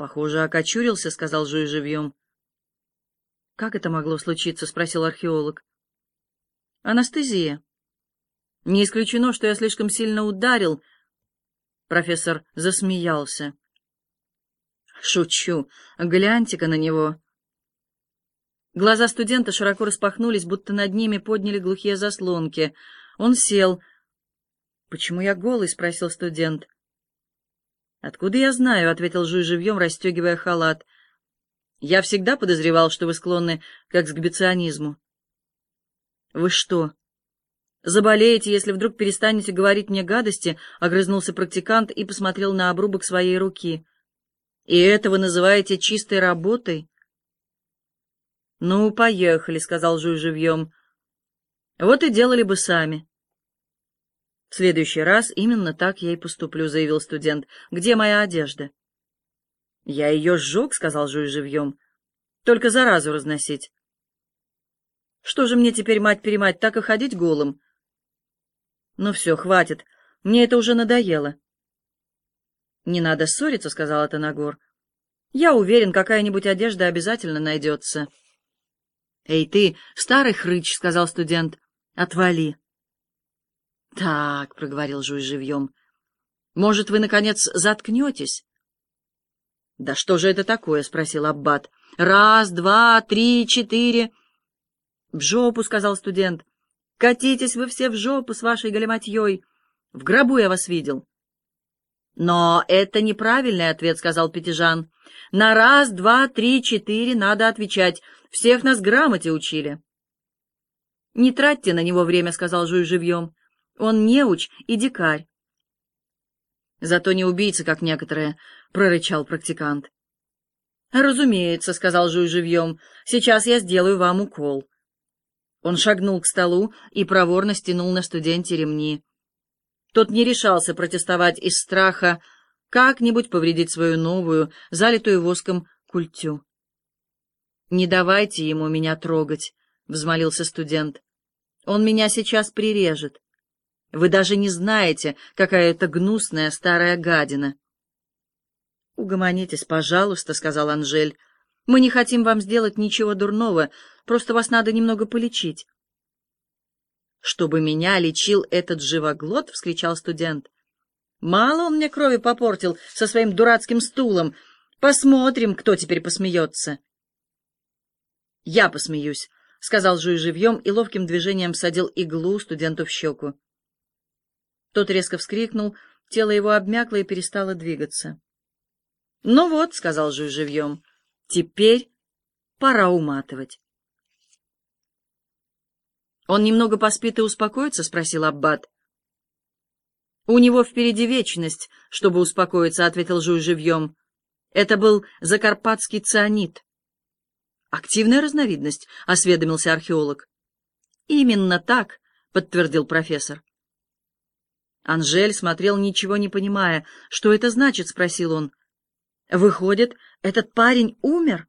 Похоже, окочурился, — сказал Жуй живьем. Как это могло случиться? — спросил археолог. Анестезия. Не исключено, что я слишком сильно ударил. Профессор засмеялся. Шучу. Гляньте-ка на него. Глаза студента широко распахнулись, будто над ними подняли глухие заслонки. Он сел. «Почему я голый?» — спросил студент. «Откуда я знаю?» — ответил Жуй живьем, расстегивая халат. «Я всегда подозревал, что вы склонны к эксгибиционизму». «Вы что, заболеете, если вдруг перестанете говорить мне гадости?» — огрызнулся практикант и посмотрел на обрубок своей руки. «И это вы называете чистой работой?» «Ну, поехали», — сказал Жуй живьем. «Вот и делали бы сами». «В следующий раз именно так я и поступлю», — заявил студент. «Где моя одежда?» «Я ее сжег», — сказал Жуй живьем. «Только заразу разносить». «Что же мне теперь, мать-перемать, так и ходить голым?» «Ну все, хватит. Мне это уже надоело». «Не надо ссориться», — сказал Атанагор. «Я уверен, какая-нибудь одежда обязательно найдется». «Эй, ты, старый хрыч», — сказал студент, — «отвали». «Так», — проговорил Жуй живьем, — «может, вы, наконец, заткнетесь?» «Да что же это такое?» — спросил Аббат. «Раз, два, три, четыре...» «В жопу», — сказал студент. «Катитесь вы все в жопу с вашей галиматьей. В гробу я вас видел». «Но это неправильный ответ», — сказал Пятижан. «На раз, два, три, четыре надо отвечать. Всех нас грамоте учили». «Не тратьте на него время», — сказал Жуй живьем. Он неуч и дикарь. Зато не убийца, как некоторые, — прорычал практикант. «Разумеется», — сказал Жуй живьем, — «сейчас я сделаю вам укол». Он шагнул к столу и проворно стянул на студенте ремни. Тот не решался протестовать из страха как-нибудь повредить свою новую, залитую воском, культю. «Не давайте ему меня трогать», — взмолился студент. «Он меня сейчас прирежет». Вы даже не знаете, какая это гнусная старая гадина. «Угомонитесь, пожалуйста», — сказал Анжель. «Мы не хотим вам сделать ничего дурного, просто вас надо немного полечить». «Чтобы меня лечил этот живоглот?» — вскричал студент. «Мало он мне крови попортил со своим дурацким стулом. Посмотрим, кто теперь посмеется». «Я посмеюсь», — сказал Жуй живьем и ловким движением всадил иглу студенту в щеку. Тот резко вскрикнул, тело его обмякло и перестало двигаться. — Ну вот, — сказал Жуй живьем, — теперь пора уматывать. — Он немного поспит и успокоится? — спросил Аббат. — У него впереди вечность, чтобы успокоиться, — ответил Жуй живьем. Это был закарпатский цианид. — Активная разновидность, — осведомился археолог. — Именно так, — подтвердил профессор. Анжель смотрел, ничего не понимая. «Что это значит?» — спросил он. «Выходит, этот парень умер?»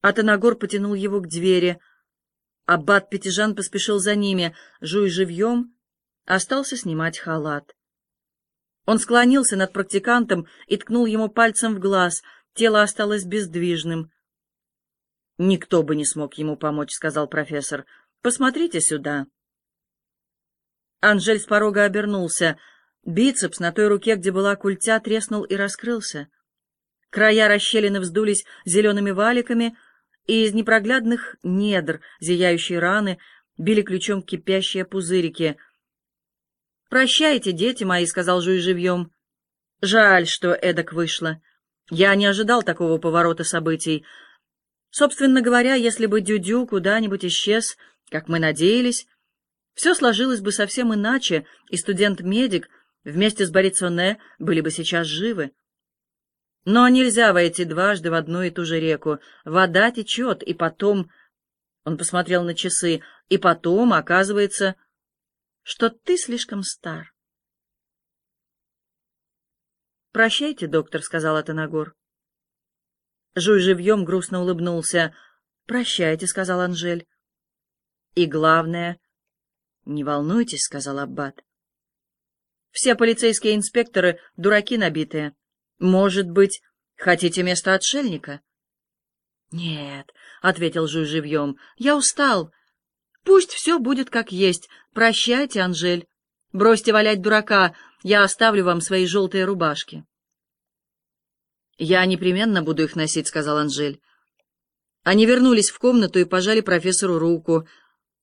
Атанагор потянул его к двери. Аббат Пятижан поспешил за ними. Жуй живьем остался снимать халат. Он склонился над практикантом и ткнул ему пальцем в глаз. Тело осталось бездвижным. «Никто бы не смог ему помочь», — сказал профессор. «Посмотрите сюда». Анжель с порога обернулся. Бицепс на той руке, где была культя, треснул и раскрылся. Края расщелины вздулись зелеными валиками, и из непроглядных недр, зияющей раны, били ключом кипящие пузырики. «Прощайте, дети мои», — сказал Жуй живьем. «Жаль, что эдак вышло. Я не ожидал такого поворота событий. Собственно говоря, если бы Дюдю куда-нибудь исчез, как мы надеялись, все сложилось бы совсем иначе, и студент-медик вместе с Борисоне были бы сейчас живы. Но нельзя войти дважды в одну и ту же реку. Вода течет, и потом... Он посмотрел на часы. И потом, оказывается, что ты слишком стар. «Прощайте, доктор», — сказал Атанагор. Жуй живьем грустно улыбнулся. «Прощайте», — сказал Анжель. «И главное, «Не волнуйтесь», — сказал Аббат. «Все полицейские инспекторы — дураки набитые. Может быть, хотите место отшельника? Нет, — ответил Жуй живьем, — я устал. Пусть все будет как есть. Прощайте, Анжель. Бросьте валять дурака, я оставлю вам свои желтые рубашки. «Я непременно буду их носить», — сказал Анжель. Они вернулись в комнату и пожали профессору руку.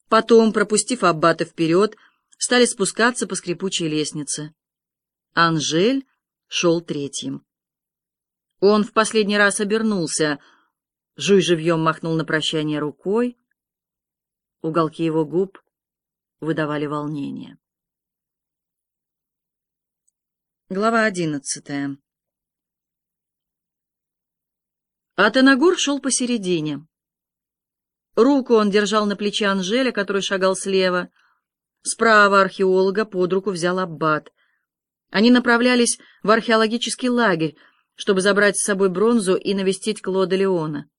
Потом, пропустив аббата вперед, стали спускаться по скрипучей лестнице. Анжель шел третьим. Он в последний раз обернулся. Жуй живьем махнул на прощание рукой. Уголки его губ выдавали волнение. Глава одиннадцатая Атанагур шел посередине. Руку он держал на плече Анжеля, который шагал слева. Справа археолога под руку взял Аббат. Они направлялись в археологический лагерь, чтобы забрать с собой бронзу и навестить Клода Леона.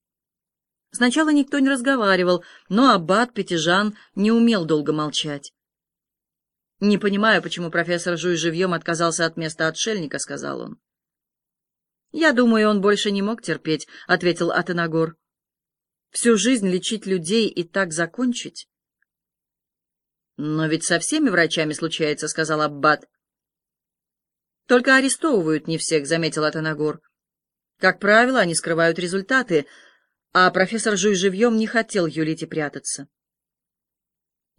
Сначала никто не разговаривал, но Аббат Пятижан не умел долго молчать. «Не понимаю, почему профессор Жуй живьем отказался от места отшельника», — сказал он. «Я думаю, он больше не мог терпеть», — ответил Атанагор. «Всю жизнь лечить людей и так закончить?» «Но ведь со всеми врачами случается», — сказал Аббат. «Только арестовывают не всех», — заметил Атанагор. «Как правило, они скрывают результаты, а профессор Жуй живьем не хотел юлить прятаться».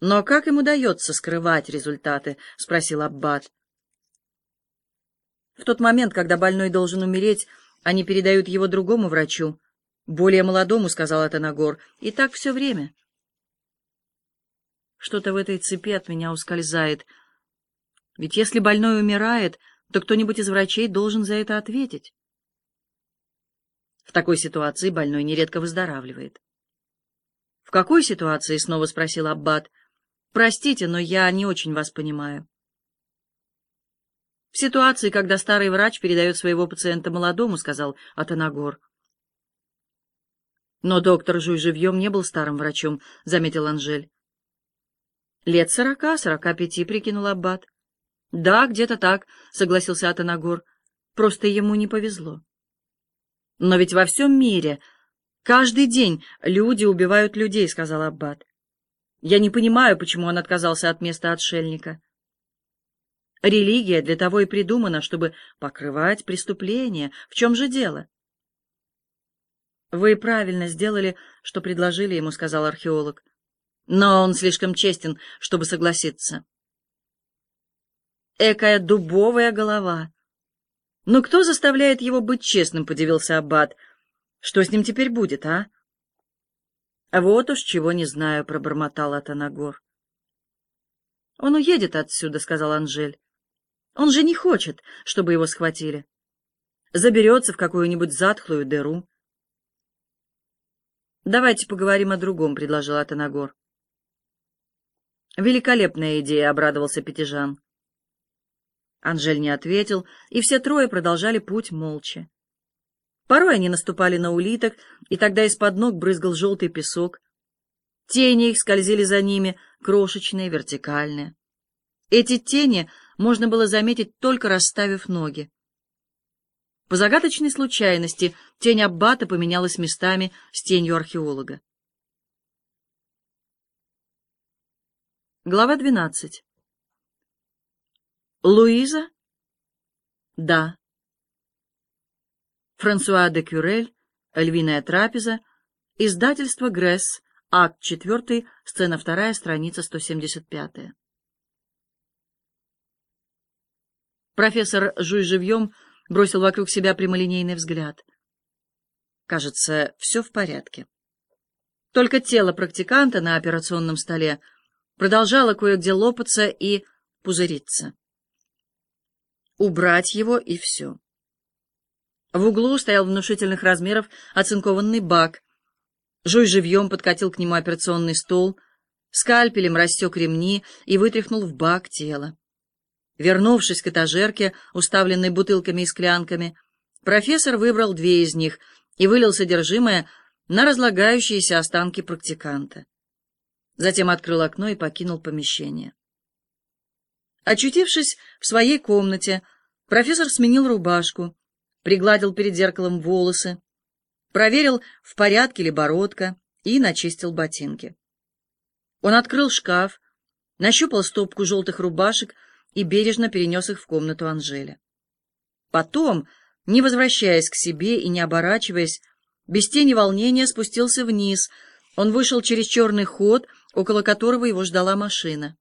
«Но как им удается скрывать результаты?» — спросил Аббат. В тот момент, когда больной должен умереть, они передают его другому врачу, более молодому, — сказал Атанагор, — и так все время. Что-то в этой цепи от меня ускользает. Ведь если больной умирает, то кто-нибудь из врачей должен за это ответить. В такой ситуации больной нередко выздоравливает. — В какой ситуации? — снова спросил Аббат. Простите, но я не очень вас понимаю. В ситуации, когда старый врач передает своего пациента молодому, сказал Атанагор. Но доктор Жуй живьем не был старым врачом, заметил Анжель. Лет сорока, сорока пяти, прикинул Аббат. Да, где-то так, согласился Атанагор. Просто ему не повезло. Но ведь во всем мире каждый день люди убивают людей, сказал Аббат. Я не понимаю, почему он отказался от места отшельника. Религия для того и придумана, чтобы покрывать преступления. В чем же дело? Вы правильно сделали, что предложили ему, сказал археолог. Но он слишком честен, чтобы согласиться. Экая дубовая голова. Но кто заставляет его быть честным, подивился Аббат. Что с ним теперь будет? А вот уж чего не знаю, пробормотал Атанагор. Он уедет отсюда, сказал Анжель. Он же не хочет, чтобы его схватили. Заберется в какую-нибудь затхлую дыру. «Давайте поговорим о другом», — предложил Атанагор. «Великолепная идея», — обрадовался Пятижан. Анжель не ответил, и все трое продолжали путь молча. Порой они наступали на улиток, и тогда из-под ног брызгал желтый песок. Тени их скользили за ними, крошечные, вертикальные. Эти тени можно было заметить, только расставив ноги. По загадочной случайности тень Аббата поменялась местами с тенью археолога. Глава двенадцать. Луиза? Да. Франсуа де Кюрель, «Львиная трапеза», издательство «Гресс», акт 4, сцена 2, страница 175. Профессор Жуй живьем бросил вокруг себя прямолинейный взгляд. Кажется, все в порядке. Только тело практиканта на операционном столе продолжало кое-где лопаться и пузыриться. Убрать его и все. В углу стоял внушительных размеров оцинкованный бак. Жуй живьем подкатил к нему операционный стол, скальпелем рассек ремни и вытряхнул в бак тело. Вернувшись к этажерке, уставленной бутылками и склянками, профессор выбрал две из них и вылил содержимое на разлагающиеся останки практиканта. Затем открыл окно и покинул помещение. Очутившись в своей комнате, профессор сменил рубашку, пригладил перед зеркалом волосы, проверил, в порядке ли бородка, и начистил ботинки. Он открыл шкаф, нащупал стопку желтых рубашек и бережно перенес их в комнату Анжели. Потом, не возвращаясь к себе и не оборачиваясь, без тени волнения спустился вниз. Он вышел через черный ход, около которого его ждала машина.